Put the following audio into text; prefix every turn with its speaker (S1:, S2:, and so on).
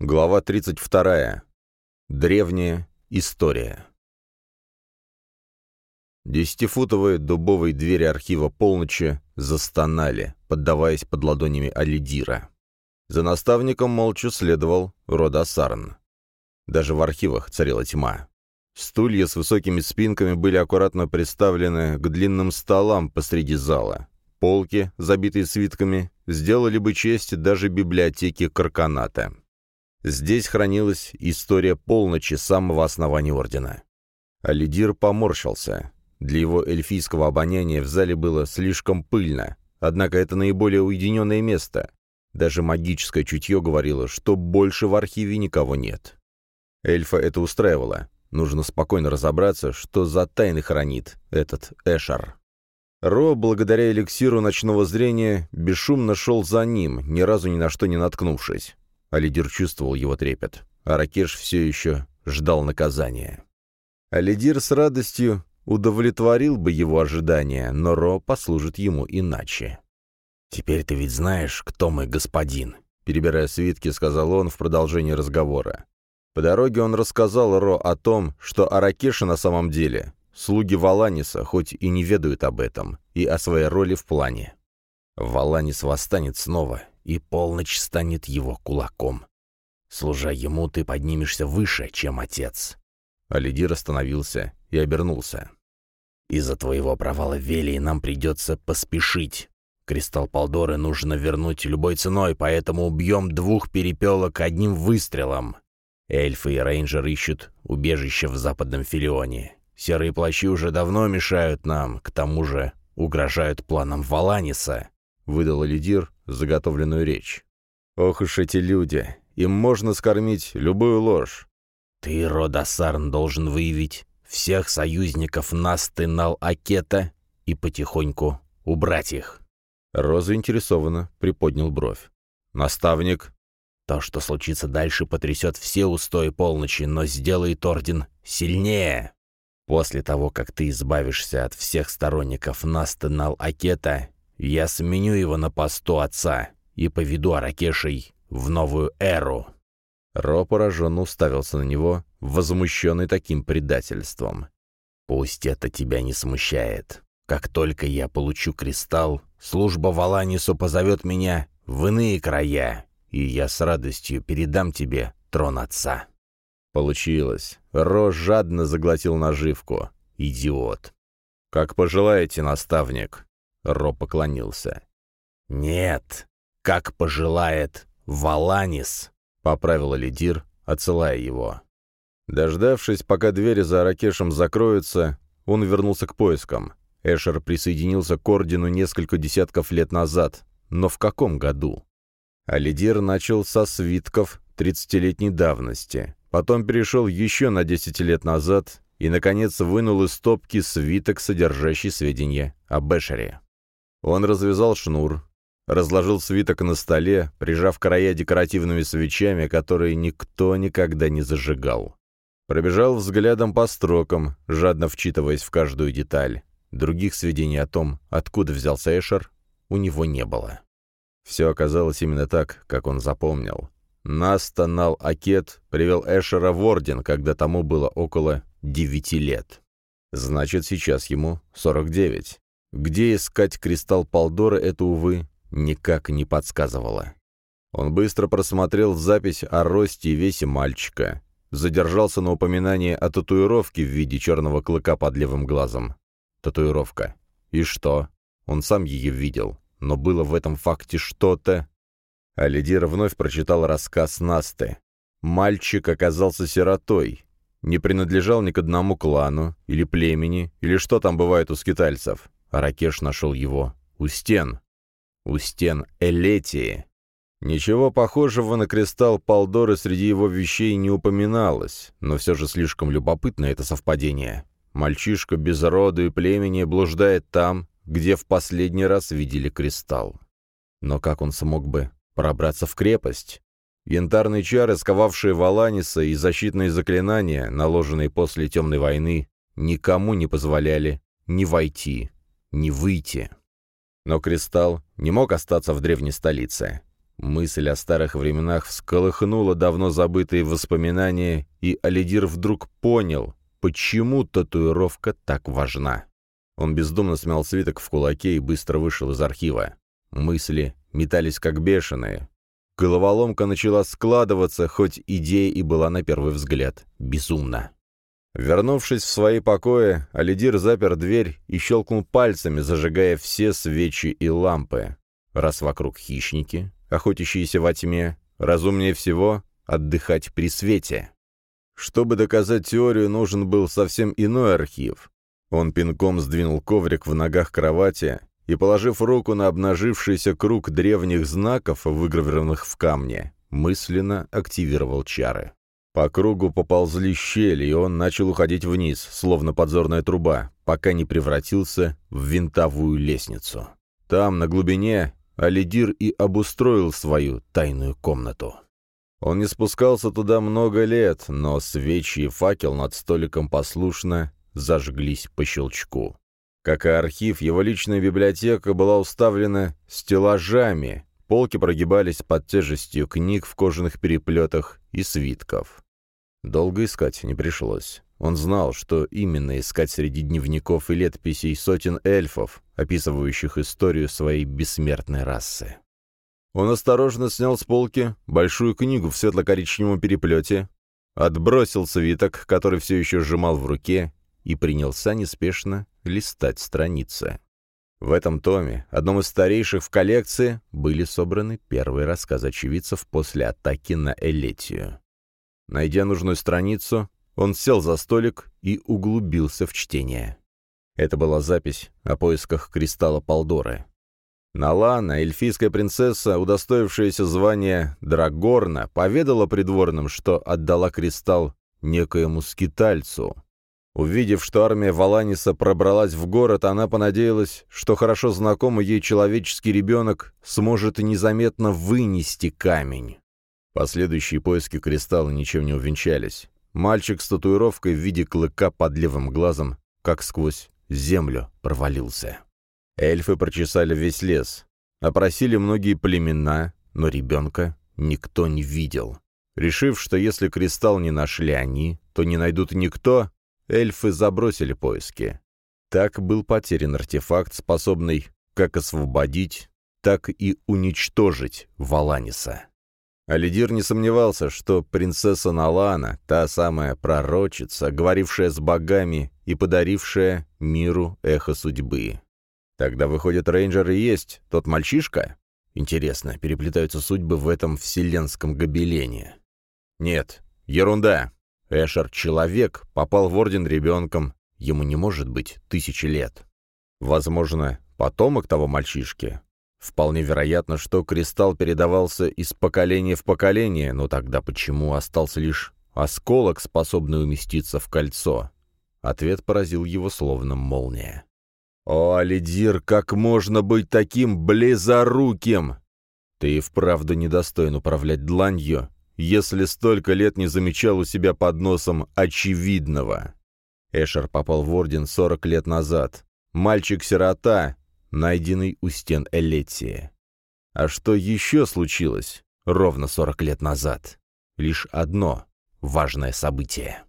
S1: Глава 32. Древняя история. Десятифутовые дубовые двери архива полночи застонали, поддаваясь под ладонями Алидира. За наставником молча следовал Родасарн. Даже в архивах царила тьма. Стулья с высокими спинками были аккуратно приставлены к длинным столам посреди зала. Полки, забитые свитками, сделали бы честь даже библиотеке Карканата. Здесь хранилась история полночи самого основания Ордена. Алидир поморщился. Для его эльфийского обоняния в зале было слишком пыльно, однако это наиболее уединенное место. Даже магическое чутье говорило, что больше в архиве никого нет. Эльфа это устраивало. Нужно спокойно разобраться, что за тайны хранит этот Эшар. Ро, благодаря эликсиру ночного зрения, бесшумно шел за ним, ни разу ни на что не наткнувшись. Алидир чувствовал его трепет, а Ракеш все еще ждал наказания. Алидир с радостью удовлетворил бы его ожидания, но Ро послужит ему иначе. «Теперь ты ведь знаешь, кто мой господин», — перебирая свитки, сказал он в продолжении разговора. По дороге он рассказал Ро о том, что Аракеши на самом деле слуги Валаниса, хоть и не ведают об этом, и о своей роли в плане. Валанис восстанет снова, и полночь станет его кулаком. Служа ему, ты поднимешься выше, чем отец. Алидир остановился и обернулся. «Из-за твоего провала Велии нам придется поспешить. Кристалл Полдоры нужно вернуть любой ценой, поэтому убьем двух перепелок одним выстрелом. Эльфы и рейнджеры ищут убежище в западном Филионе. Серые плащи уже давно мешают нам, к тому же угрожают планам Валаниса», — выдал Лидир заготовленную речь. «Ох уж эти люди! Им можно скормить любую ложь!» «Ты, Родосарн, должен выявить всех союзников Насты Нал-Акета и потихоньку убрать их». Роза интересованно приподнял бровь. «Наставник?» То, что случится дальше, потрясет все устои полночи, но сделает Орден сильнее. После того, как ты избавишься от всех сторонников Настенал Акета, я сменю его на посту отца и поведу Аракешей в новую эру». Ро пораженно уставился на него, возмущенный таким предательством. «Пусть это тебя не смущает. Как только я получу кристалл, служба Валанису позовет меня в иные края, и я с радостью передам тебе трон отца». Получилось. Ро жадно заглотил наживку. Идиот. «Как пожелаете, наставник». Ро поклонился. «Нет, как пожелает Валанис», — поправила Лидир, отсылая его. Дождавшись, пока двери за Аракешем закроются, он вернулся к поискам. Эшер присоединился к Ордену несколько десятков лет назад, но в каком году? Алидир начал со свитков тридцатилетней давности, потом перешел еще на десять лет назад и, наконец, вынул из стопки свиток, содержащий сведения о Бэшере. Он развязал шнур, разложил свиток на столе, прижав края декоративными свечами, которые никто никогда не зажигал. Пробежал взглядом по строкам, жадно вчитываясь в каждую деталь. Других сведений о том, откуда взялся Эшер, у него не было. Все оказалось именно так, как он запомнил. Настанал Акет привел Эшера в Орден, когда тому было около девяти лет. Значит, сейчас ему 49. Где искать кристалл Палдора, это, увы, никак не подсказывало. Он быстро просмотрел запись о росте и весе мальчика. Задержался на упоминании о татуировке в виде черного клыка под левым глазом. Татуировка. И что? Он сам ее видел но было в этом факте что-то... Алидир вновь прочитал рассказ Насты. Мальчик оказался сиротой, не принадлежал ни к одному клану, или племени, или что там бывает у скитальцев. Ракеш нашел его у стен. У стен Элетии. Ничего похожего на кристалл Палдоры среди его вещей не упоминалось, но все же слишком любопытно это совпадение. Мальчишка без рода и племени блуждает там, где в последний раз видели кристалл. Но как он смог бы пробраться в крепость? Янтарные чары, сковавшие Валаниса, и защитные заклинания, наложенные после Темной войны, никому не позволяли ни войти, ни выйти. Но кристалл не мог остаться в древней столице. Мысль о старых временах всколыхнула давно забытые воспоминания, и Алидир вдруг понял, почему татуировка так важна. Он бездумно смял свиток в кулаке и быстро вышел из архива. Мысли метались как бешеные. Головоломка начала складываться, хоть идея и была на первый взгляд безумна. Вернувшись в свои покои, Алидир запер дверь и щелкнул пальцами, зажигая все свечи и лампы. Раз вокруг хищники, охотящиеся во тьме, разумнее всего отдыхать при свете. Чтобы доказать теорию, нужен был совсем иной архив. Он пинком сдвинул коврик в ногах кровати и, положив руку на обнажившийся круг древних знаков, выгравированных в камне, мысленно активировал чары. По кругу поползли щели, и он начал уходить вниз, словно подзорная труба, пока не превратился в винтовую лестницу. Там, на глубине, Алидир и обустроил свою тайную комнату. Он не спускался туда много лет, но свечи и факел над столиком послушно зажглись по щелчку. Как и архив, его личная библиотека была уставлена стеллажами, полки прогибались под тяжестью книг в кожаных переплетах и свитков. Долго искать не пришлось. Он знал, что именно искать среди дневников и летописей сотен эльфов, описывающих историю своей бессмертной расы. Он осторожно снял с полки большую книгу в светло-коричневом переплете, отбросил свиток, который все еще сжимал в руке, и принялся неспешно листать страницы. В этом томе, одном из старейших в коллекции, были собраны первые рассказы очевидцев после атаки на Элетию. Найдя нужную страницу, он сел за столик и углубился в чтение. Это была запись о поисках кристалла Полдоры. Налана, эльфийская принцесса, удостоившаяся звания Драгорна, поведала придворным, что отдала кристалл некоему скитальцу, Увидев, что армия Валаниса пробралась в город, она понадеялась, что хорошо знакомый ей человеческий ребенок сможет незаметно вынести камень. Последующие поиски кристалла ничем не увенчались. Мальчик с татуировкой в виде клыка под левым глазом, как сквозь землю, провалился. Эльфы прочесали весь лес, опросили многие племена, но ребенка никто не видел. Решив, что если кристалл не нашли они, то не найдут никто, эльфы забросили поиски. Так был потерян артефакт, способный как освободить, так и уничтожить Валаниса. Алидир не сомневался, что принцесса Налана, та самая пророчица, говорившая с богами и подарившая миру эхо судьбы. Тогда, выходит, рейнджер и есть тот мальчишка? Интересно, переплетаются судьбы в этом вселенском гобелене? Нет, ерунда. Эшер — человек, попал в Орден ребенком, ему не может быть тысячи лет. Возможно, потомок того мальчишки. Вполне вероятно, что кристалл передавался из поколения в поколение, но тогда почему остался лишь осколок, способный уместиться в кольцо? Ответ поразил его словно молния. «О, Алидир, как можно быть таким близоруким? Ты и вправду недостоин управлять дланью если столько лет не замечал у себя под носом очевидного. Эшер попал в Орден 40 лет назад. Мальчик-сирота, найденный у стен Элетии. А что еще случилось ровно 40 лет назад? Лишь одно важное событие.